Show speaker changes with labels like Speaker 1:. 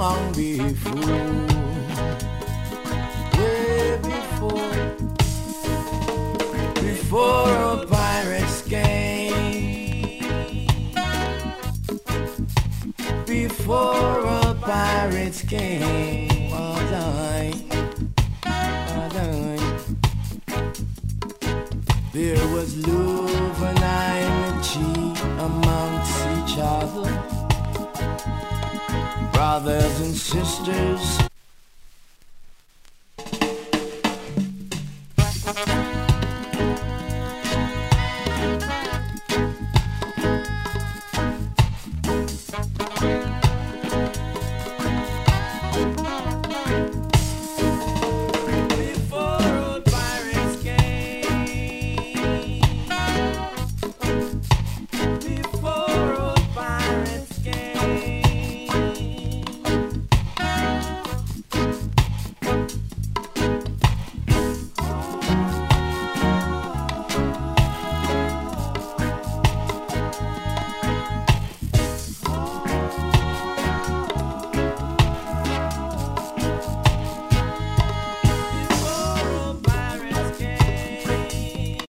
Speaker 1: long before. before a pirate's game. Before a pirate's game was I, was I. There was love and I amongst each other brothers and sisters.